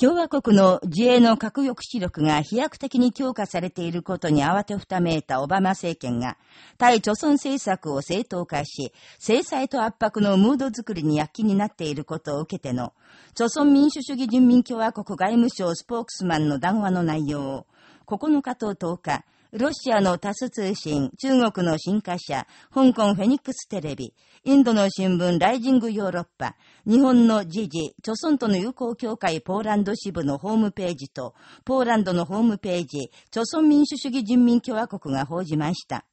共和国の自衛の核抑止力が飛躍的に強化されていることに慌てふためいたオバマ政権が、対貯村政策を正当化し、制裁と圧迫のムード作りに躍起になっていることを受けての、貯村民主主義人民共和国外務省スポークスマンの談話の内容を、9日と10日、ロシアのタス通信、中国の新華社、香港フェニックステレビ、インドの新聞ライジングヨーロッパ、日本の時事、著村との友好協会ポーランド支部のホームページと、ポーランドのホームページ、著村民主主義人民共和国が報じました。